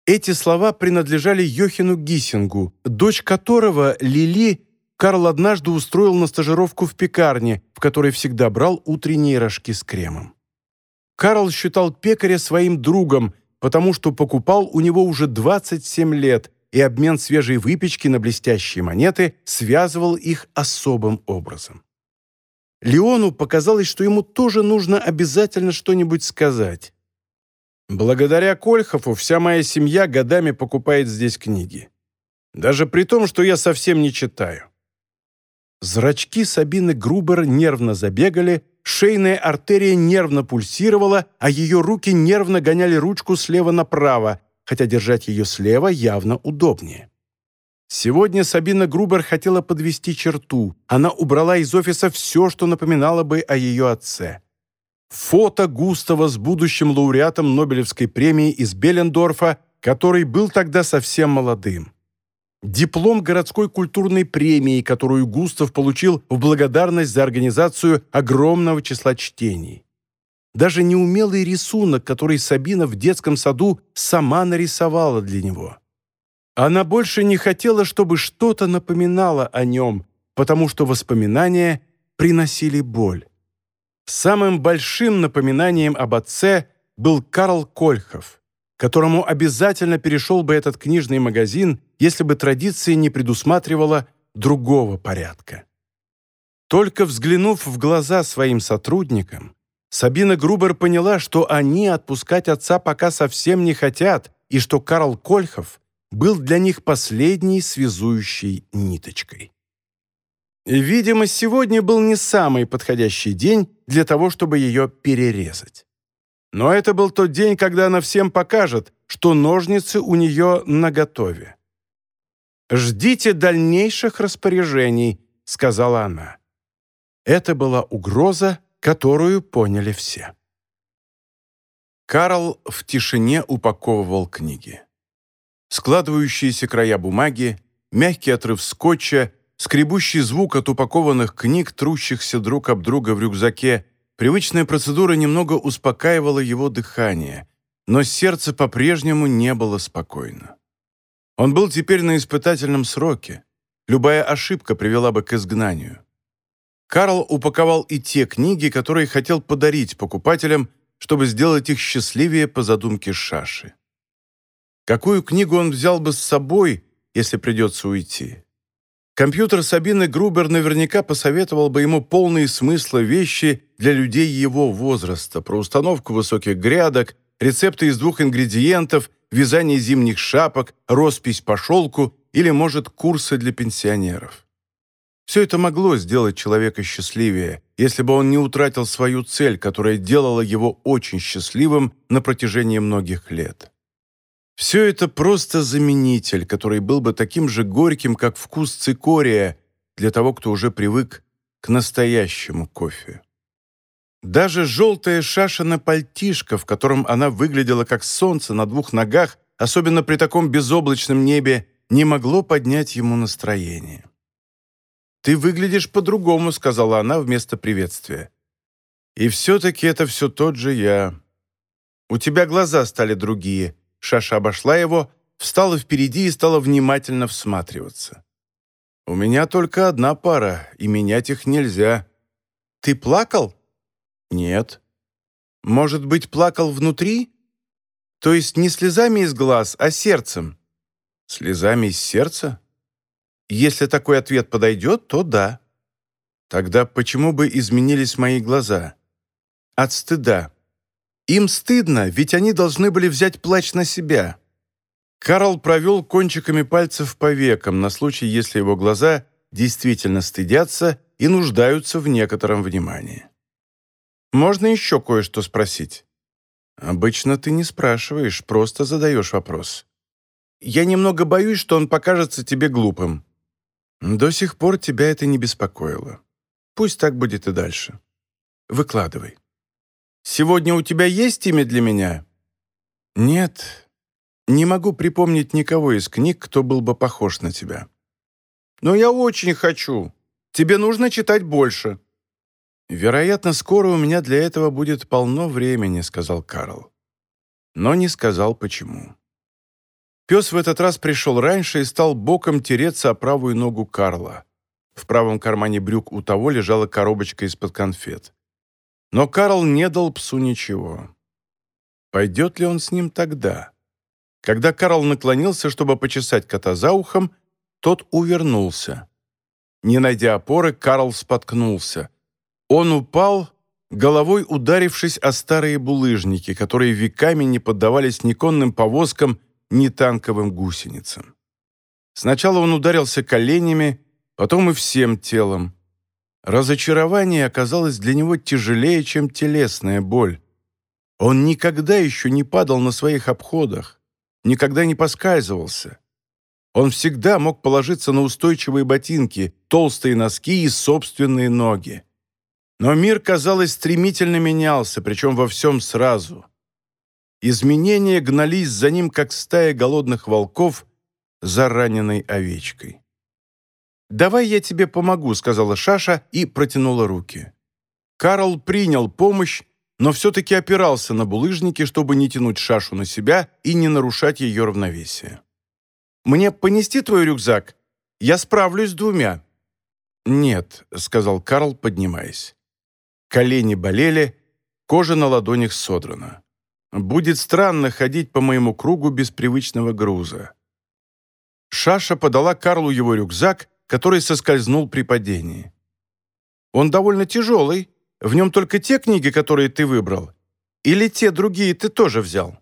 Эти слова принадлежали Йохину Гиссингу, дочь которого, Лили, Карл однажды устроил на стажировку в пекарне, в которой всегда брал утренние рожки с кремом. Карл считал пекаря своим другом, потому что покупал у него уже 27 лет, и обмен свежей выпечки на блестящие монеты связывал их особым образом. Леону показалось, что ему тоже нужно обязательно что-нибудь сказать. Благодаря Кольхову вся моя семья годами покупает здесь книги. Даже при том, что я совсем не читаю. Зрачки Сабины Грубер нервно забегали, шейная артерия нервно пульсировала, а ее руки нервно гоняли ручку слева направо, хотя держать ее слева явно удобнее. Сегодня Сабина Грубер хотела подвести черту. Она убрала из офиса все, что напоминало бы о ее отце. Фото Густава с будущим лауреатом Нобелевской премии из Беллендорфа, который был тогда совсем молодым. Диплом городской культурной премии, которую Густав получил в благодарность за организацию огромного числа чтений. Даже неумелый рисунок, который Сабина в детском саду сама нарисовала для него. Она больше не хотела, чтобы что-то напоминало о нем, потому что воспоминания приносили боль. Самым большим напоминанием об отце был Карл Кольхов, которому обязательно перешел бы этот книжный магазин, если бы традиция не предусматривала другого порядка. Только взглянув в глаза своим сотрудникам, Сабина Грубер поняла, что они отпускать отца пока совсем не хотят, и что Карл Кольхов был для них последней связующей ниточкой. И, видимо, сегодня был не самый подходящий день для того, чтобы ее перерезать. Но это был тот день, когда она всем покажет, что ножницы у нее наготове. «Ждите дальнейших распоряжений», — сказала она. Это была угроза, которую поняли все. Карл в тишине упаковывал книги. Складывающиеся края бумаги, мягкий отрыв скотча, скребущий звук от упакованных книг, трущихся друг об друга в рюкзаке, привычная процедура немного успокаивала его дыхание, но сердце по-прежнему не было спокойно. Он был теперь на испытательном сроке. Любая ошибка привела бы к изгнанию. Карл упаковал и те книги, которые хотел подарить покупателям, чтобы сделать их счастливее по задумке Шаши. Какую книгу он взял бы с собой, если придется уйти? Компьютер Сабины Грубер наверняка посоветовал бы ему полные смысла вещи для людей его возраста, про установку высоких грядок, рецепты из двух ингредиентов, вязание зимних шапок, роспись по шелку или, может, курсы для пенсионеров. Все это могло сделать человека счастливее, если бы он не утратил свою цель, которая делала его очень счастливым на протяжении многих лет. Все это просто заменитель, который был бы таким же горьким, как вкус цикория для того, кто уже привык к настоящему кофе. Даже желтая шашина пальтишка, в котором она выглядела как солнце на двух ногах, особенно при таком безоблачном небе, не могло поднять ему настроение. «Ты выглядишь по-другому», — сказала она вместо приветствия. «И все-таки это все тот же я. У тебя глаза стали другие», Шаша обошла его, встала впереди и стала внимательно всматриваться. «У меня только одна пара, и менять их нельзя». «Ты плакал?» «Нет». «Может быть, плакал внутри? То есть не слезами из глаз, а сердцем?» «Слезами из сердца?» «Если такой ответ подойдет, то да». «Тогда почему бы изменились мои глаза?» «От стыда. Им стыдно, ведь они должны были взять плач на себя. Карл провел кончиками пальцев по векам на случай, если его глаза действительно стыдятся и нуждаются в некотором внимании. «Можно еще кое-что спросить?» «Обычно ты не спрашиваешь, просто задаешь вопрос. Я немного боюсь, что он покажется тебе глупым. До сих пор тебя это не беспокоило. Пусть так будет и дальше. Выкладывай». Сегодня у тебя есть имя для меня?» «Нет. Не могу припомнить никого из книг, кто был бы похож на тебя». «Но я очень хочу. Тебе нужно читать больше». «Вероятно, скоро у меня для этого будет полно времени», — сказал Карл. Но не сказал, почему. Пес в этот раз пришел раньше и стал боком тереться о правую ногу Карла. В правом кармане брюк у того лежала коробочка из-под конфет. Но Карл не дал псу ничего. Пойдет ли он с ним тогда? Когда Карл наклонился, чтобы почесать кота за ухом, тот увернулся. Не найдя опоры, Карл споткнулся. Он упал, головой ударившись о старые булыжники, которые веками не поддавались ни конным повозкам, ни танковым гусеницам. Сначала он ударился коленями, потом и всем телом. Разочарование оказалось для него тяжелее, чем телесная боль. Он никогда еще не падал на своих обходах, никогда не поскальзывался. Он всегда мог положиться на устойчивые ботинки, толстые носки и собственные ноги. Но мир, казалось, стремительно менялся, причем во всем сразу. Изменения гнались за ним, как стая голодных волков за раненой овечкой. «Давай я тебе помогу», — сказала Шаша и протянула руки. Карл принял помощь, но все-таки опирался на булыжники, чтобы не тянуть Шашу на себя и не нарушать ее равновесие. Мне понести твой рюкзак? Я справлюсь с двумя». «Нет», — сказал Карл, поднимаясь. Колени болели, кожа на ладонях содрана. «Будет странно ходить по моему кругу без привычного груза». Шаша подала Карлу его рюкзак, который соскользнул при падении. «Он довольно тяжелый. В нем только те книги, которые ты выбрал. Или те другие ты тоже взял?»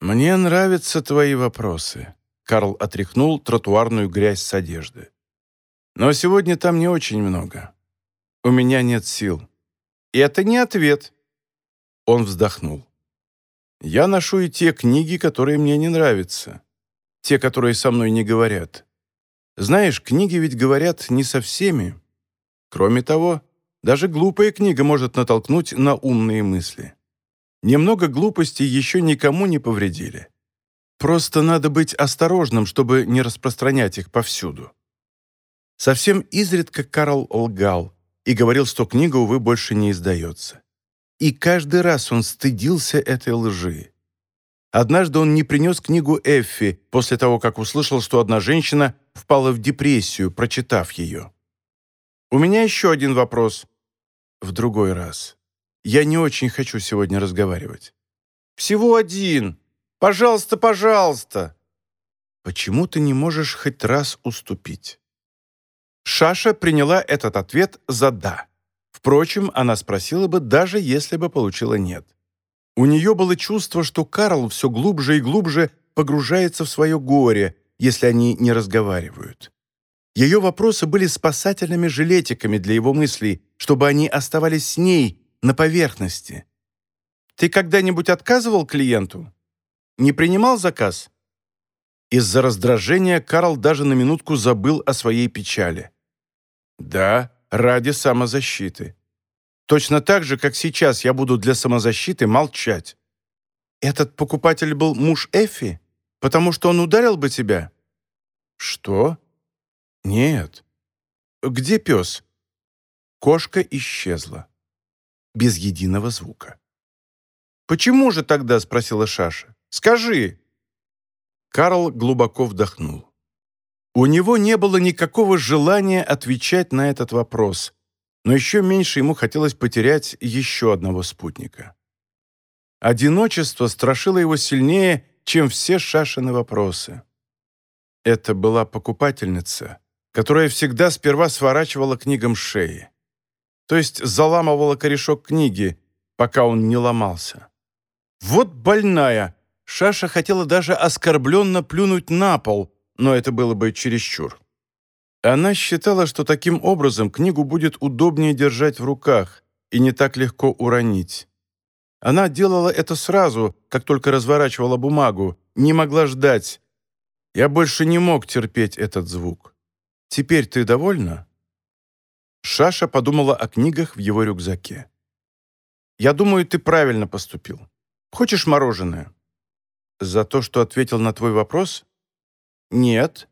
«Мне нравятся твои вопросы», — Карл отряхнул тротуарную грязь с одежды. «Но сегодня там не очень много. У меня нет сил». «Это не ответ». Он вздохнул. «Я ношу и те книги, которые мне не нравятся. Те, которые со мной не говорят. Знаешь, книги ведь говорят не со всеми. Кроме того, даже глупая книга может натолкнуть на умные мысли. Немного глупости еще никому не повредили. Просто надо быть осторожным, чтобы не распространять их повсюду. Совсем изредка Карл лгал и говорил, что книга, увы, больше не издается. И каждый раз он стыдился этой лжи. Однажды он не принес книгу Эффи после того, как услышал, что одна женщина впала в депрессию, прочитав ее. «У меня еще один вопрос». «В другой раз. Я не очень хочу сегодня разговаривать». «Всего один. Пожалуйста, пожалуйста». «Почему ты не можешь хоть раз уступить?» Шаша приняла этот ответ за «да». Впрочем, она спросила бы, даже если бы получила «нет». У нее было чувство, что Карл все глубже и глубже погружается в свое горе, если они не разговаривают. Ее вопросы были спасательными жилетиками для его мыслей, чтобы они оставались с ней, на поверхности. «Ты когда-нибудь отказывал клиенту? Не принимал заказ?» Из-за раздражения Карл даже на минутку забыл о своей печали. «Да, ради самозащиты. Точно так же, как сейчас я буду для самозащиты молчать. Этот покупатель был муж Эффи? Потому что он ударил бы тебя? Что? Нет. Где пес? Кошка исчезла. Без единого звука. «Почему же тогда?» — спросила Шаша. «Скажи!» Карл глубоко вдохнул. У него не было никакого желания отвечать на этот вопрос, но еще меньше ему хотелось потерять еще одного спутника. Одиночество страшило его сильнее, чем все Шашины вопросы. Это была покупательница, которая всегда сперва сворачивала книгам шеи. То есть заламывала корешок книги, пока он не ломался. Вот больная! Шаша хотела даже оскорбленно плюнуть на пол, но это было бы чересчур. Она считала, что таким образом книгу будет удобнее держать в руках и не так легко уронить. Она делала это сразу, как только разворачивала бумагу, не могла ждать. Я больше не мог терпеть этот звук. Теперь ты довольна?» Шаша подумала о книгах в его рюкзаке. «Я думаю, ты правильно поступил. Хочешь мороженое?» «За то, что ответил на твой вопрос?» «Нет.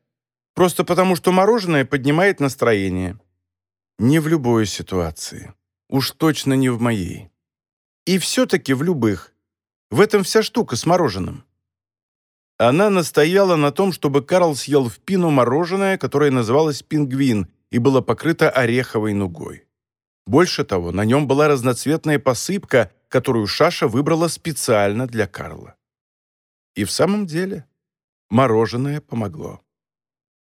Просто потому, что мороженое поднимает настроение. Не в любой ситуации. Уж точно не в моей. И все-таки в любых. В этом вся штука с мороженым. Она настояла на том, чтобы Карл съел в пину мороженое, которое называлось «пингвин» и было покрыто ореховой нугой. Больше того, на нем была разноцветная посыпка, которую Шаша выбрала специально для Карла. И в самом деле мороженое помогло.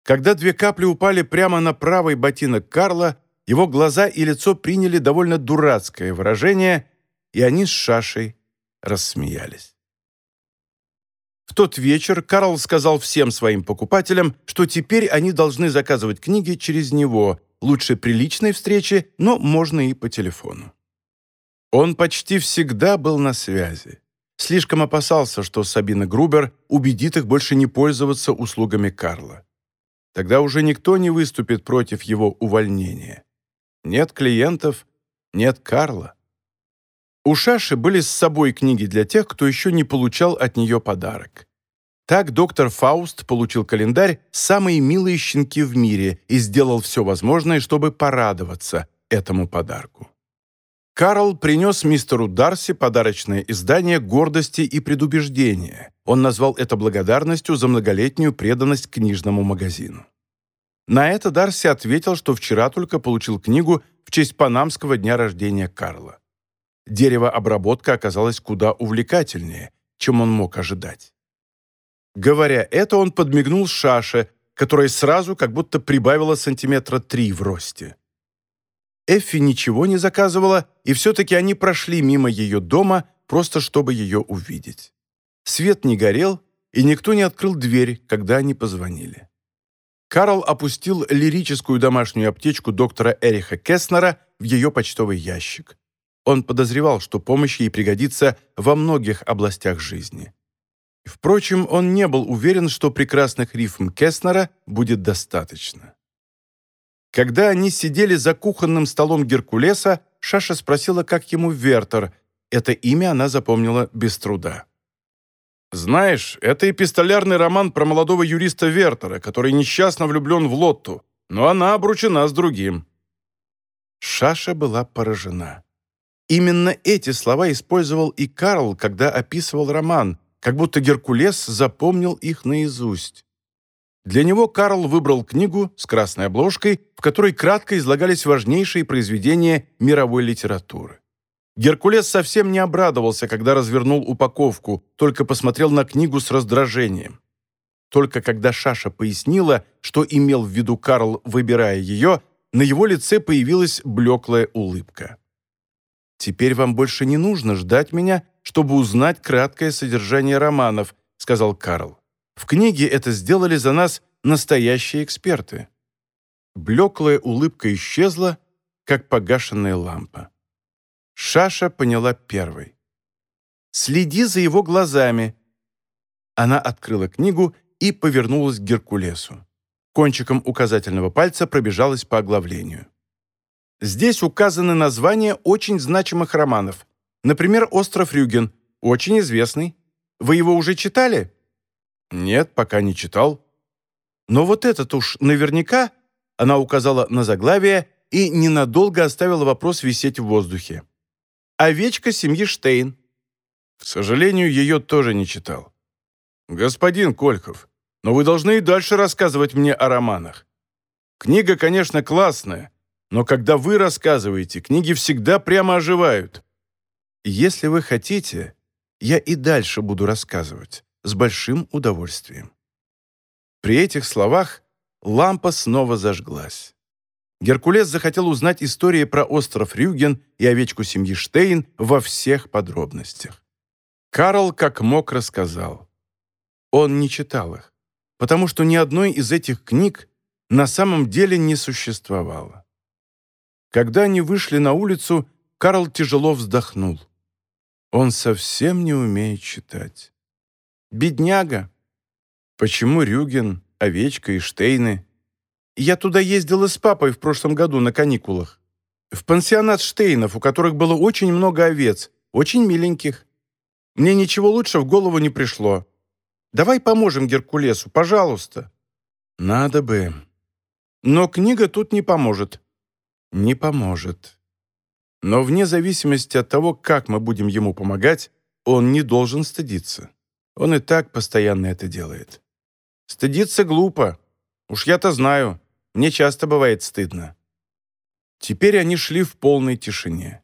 Когда две капли упали прямо на правый ботинок Карла, его глаза и лицо приняли довольно дурацкое выражение, и они с Шашей рассмеялись. В тот вечер Карл сказал всем своим покупателям, что теперь они должны заказывать книги через него, лучше при личной встрече, но можно и по телефону. Он почти всегда был на связи. Слишком опасался, что Сабина Грубер убедит их больше не пользоваться услугами Карла. Тогда уже никто не выступит против его увольнения. Нет клиентов, нет Карла. У Шаши были с собой книги для тех, кто еще не получал от нее подарок. Так доктор Фауст получил календарь «Самые милые щенки в мире» и сделал все возможное, чтобы порадоваться этому подарку. Карл принес мистеру Дарси подарочное издание «Гордости и предубеждения». Он назвал это благодарностью за многолетнюю преданность книжному магазину. На это Дарси ответил, что вчера только получил книгу в честь панамского дня рождения Карла. Деревообработка оказалась куда увлекательнее, чем он мог ожидать. Говоря это, он подмигнул Шаше, которая сразу как будто прибавила сантиметра три в росте. Эффи ничего не заказывала, и все-таки они прошли мимо ее дома, просто чтобы ее увидеть. Свет не горел, и никто не открыл дверь, когда они позвонили. Карл опустил лирическую домашнюю аптечку доктора Эриха Кеснера в ее почтовый ящик. Он подозревал, что помощь ей пригодится во многих областях жизни. Впрочем, он не был уверен, что прекрасных рифм Кеснера будет достаточно. Когда они сидели за кухонным столом Геркулеса, Шаша спросила, как ему Вертер. Это имя она запомнила без труда. «Знаешь, это эпистолярный роман про молодого юриста Вертера, который несчастно влюблен в Лотту, но она обручена с другим». Шаша была поражена. Именно эти слова использовал и Карл, когда описывал роман, как будто Геркулес запомнил их наизусть. Для него Карл выбрал книгу с красной обложкой, в которой кратко излагались важнейшие произведения мировой литературы. Геркулес совсем не обрадовался, когда развернул упаковку, только посмотрел на книгу с раздражением. Только когда Шаша пояснила, что имел в виду Карл, выбирая ее, на его лице появилась блеклая улыбка. «Теперь вам больше не нужно ждать меня, чтобы узнать краткое содержание романов», — сказал Карл. В книге это сделали за нас настоящие эксперты. Блеклая улыбка исчезла, как погашенная лампа. Шаша поняла первой. «Следи за его глазами». Она открыла книгу и повернулась к Геркулесу. Кончиком указательного пальца пробежалась по оглавлению. Здесь указаны названия очень значимых романов. Например, «Остров Рюген», очень известный. Вы его уже читали? «Нет, пока не читал». «Но вот этот уж наверняка...» Она указала на заглавие и ненадолго оставила вопрос висеть в воздухе. «Овечка семьи Штейн». К сожалению, ее тоже не читал. «Господин Кольков, но вы должны и дальше рассказывать мне о романах. Книга, конечно, классная, но когда вы рассказываете, книги всегда прямо оживают. Если вы хотите, я и дальше буду рассказывать с большим удовольствием. При этих словах лампа снова зажглась. Геркулес захотел узнать истории про остров Рюген и овечку семьи Штейн во всех подробностях. Карл как мог рассказал. Он не читал их, потому что ни одной из этих книг на самом деле не существовало. Когда они вышли на улицу, Карл тяжело вздохнул. Он совсем не умеет читать. Бедняга. Почему Рюген, Овечка и Штейны? Я туда ездила с папой в прошлом году на каникулах. В пансионат Штейнов, у которых было очень много овец, очень миленьких. Мне ничего лучше в голову не пришло. Давай поможем Геркулесу, пожалуйста. Надо бы. Но книга тут не поможет. Не поможет. Но вне зависимости от того, как мы будем ему помогать, он не должен стыдиться. Он и так постоянно это делает. Стыдиться глупо. Уж я-то знаю. Мне часто бывает стыдно. Теперь они шли в полной тишине.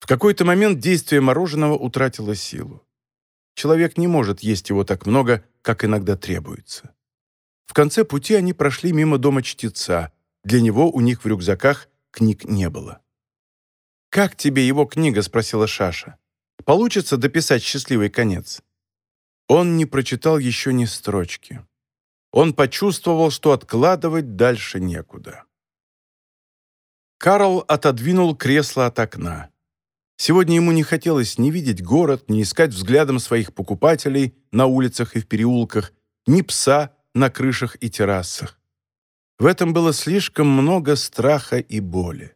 В какой-то момент действие мороженого утратило силу. Человек не может есть его так много, как иногда требуется. В конце пути они прошли мимо дома чтеца. Для него у них в рюкзаках книг не было. «Как тебе его книга?» — спросила Шаша. «Получится дописать счастливый конец?» Он не прочитал еще ни строчки. Он почувствовал, что откладывать дальше некуда. Карл отодвинул кресло от окна. Сегодня ему не хотелось ни видеть город, ни искать взглядом своих покупателей на улицах и в переулках, ни пса на крышах и террасах. В этом было слишком много страха и боли.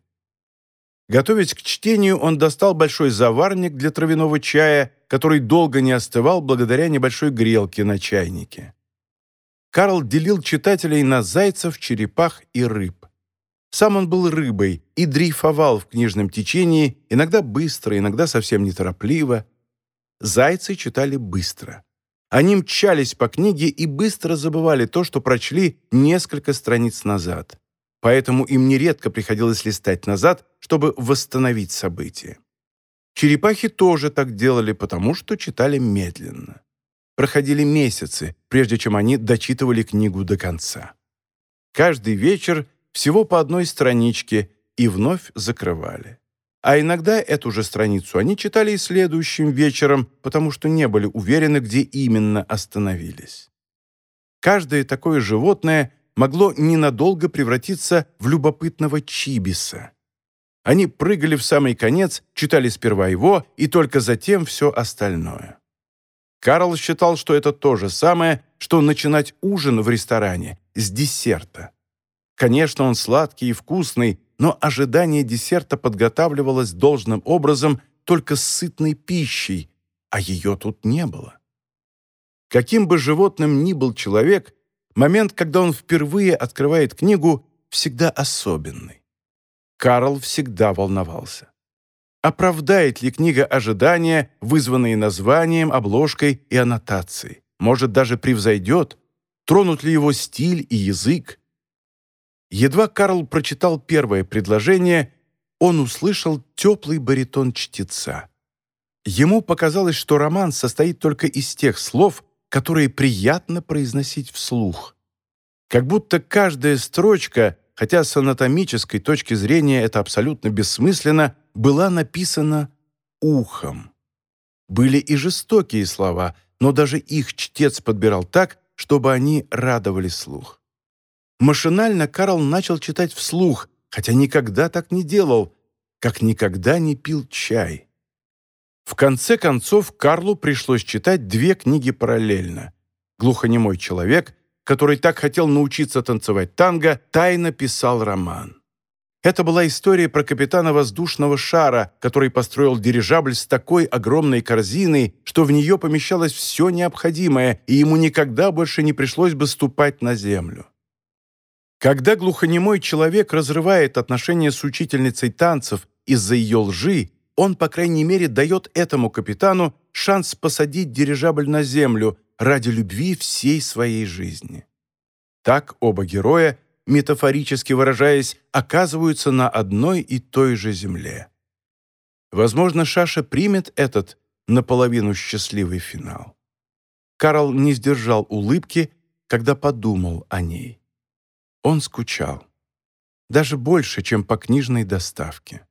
Готовясь к чтению, он достал большой заварник для травяного чая, который долго не остывал благодаря небольшой грелке на чайнике. Карл делил читателей на зайцев, черепах и рыб. Сам он был рыбой и дрейфовал в книжном течении, иногда быстро, иногда совсем неторопливо. Зайцы читали быстро. Они мчались по книге и быстро забывали то, что прочли несколько страниц назад. Поэтому им нередко приходилось листать назад, чтобы восстановить события. Черепахи тоже так делали, потому что читали медленно. Проходили месяцы, прежде чем они дочитывали книгу до конца. Каждый вечер всего по одной страничке и вновь закрывали. А иногда эту же страницу они читали и следующим вечером, потому что не были уверены, где именно остановились. Каждое такое животное могло ненадолго превратиться в любопытного чибиса. Они прыгали в самый конец, читали сперва его и только затем все остальное. Карл считал, что это то же самое, что начинать ужин в ресторане с десерта. Конечно, он сладкий и вкусный, но ожидание десерта подготавливалось должным образом только с сытной пищей, а ее тут не было. Каким бы животным ни был человек, момент, когда он впервые открывает книгу, всегда особенный. Карл всегда волновался. Оправдает ли книга ожидания, вызванные названием, обложкой и аннотацией? Может, даже превзойдет? Тронут ли его стиль и язык? Едва Карл прочитал первое предложение, он услышал теплый баритон чтеца. Ему показалось, что роман состоит только из тех слов, которые приятно произносить вслух. Как будто каждая строчка, хотя с анатомической точки зрения это абсолютно бессмысленно, была написана ухом. Были и жестокие слова, но даже их чтец подбирал так, чтобы они радовали слух. Машинально Карл начал читать вслух, хотя никогда так не делал, как никогда не пил чай. В конце концов Карлу пришлось читать две книги параллельно. «Глухонемой человек», который так хотел научиться танцевать танго, тайно писал роман. Это была история про капитана воздушного шара, который построил дирижабль с такой огромной корзиной, что в нее помещалось все необходимое, и ему никогда больше не пришлось бы ступать на землю. Когда глухонемой человек разрывает отношения с учительницей танцев из-за ее лжи, он, по крайней мере, дает этому капитану шанс посадить дирижабль на землю ради любви всей своей жизни. Так оба героя, метафорически выражаясь, оказываются на одной и той же земле. Возможно, Шаша примет этот наполовину счастливый финал. Карл не сдержал улыбки, когда подумал о ней. Он скучал. Даже больше, чем по книжной доставке.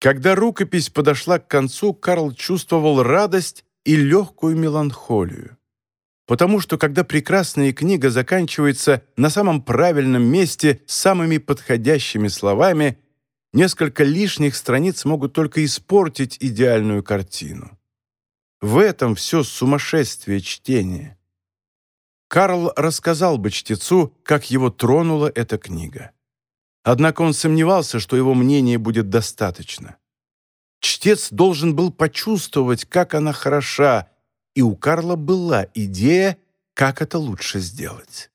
Когда рукопись подошла к концу, Карл чувствовал радость и легкую меланхолию. Потому что, когда прекрасная книга заканчивается на самом правильном месте самыми подходящими словами, несколько лишних страниц могут только испортить идеальную картину. В этом все сумасшествие чтения. Карл рассказал бы чтецу, как его тронула эта книга. Однако он сомневался, что его мнение будет достаточно. Чтец должен был почувствовать, как она хороша, и у Карла была идея, как это лучше сделать.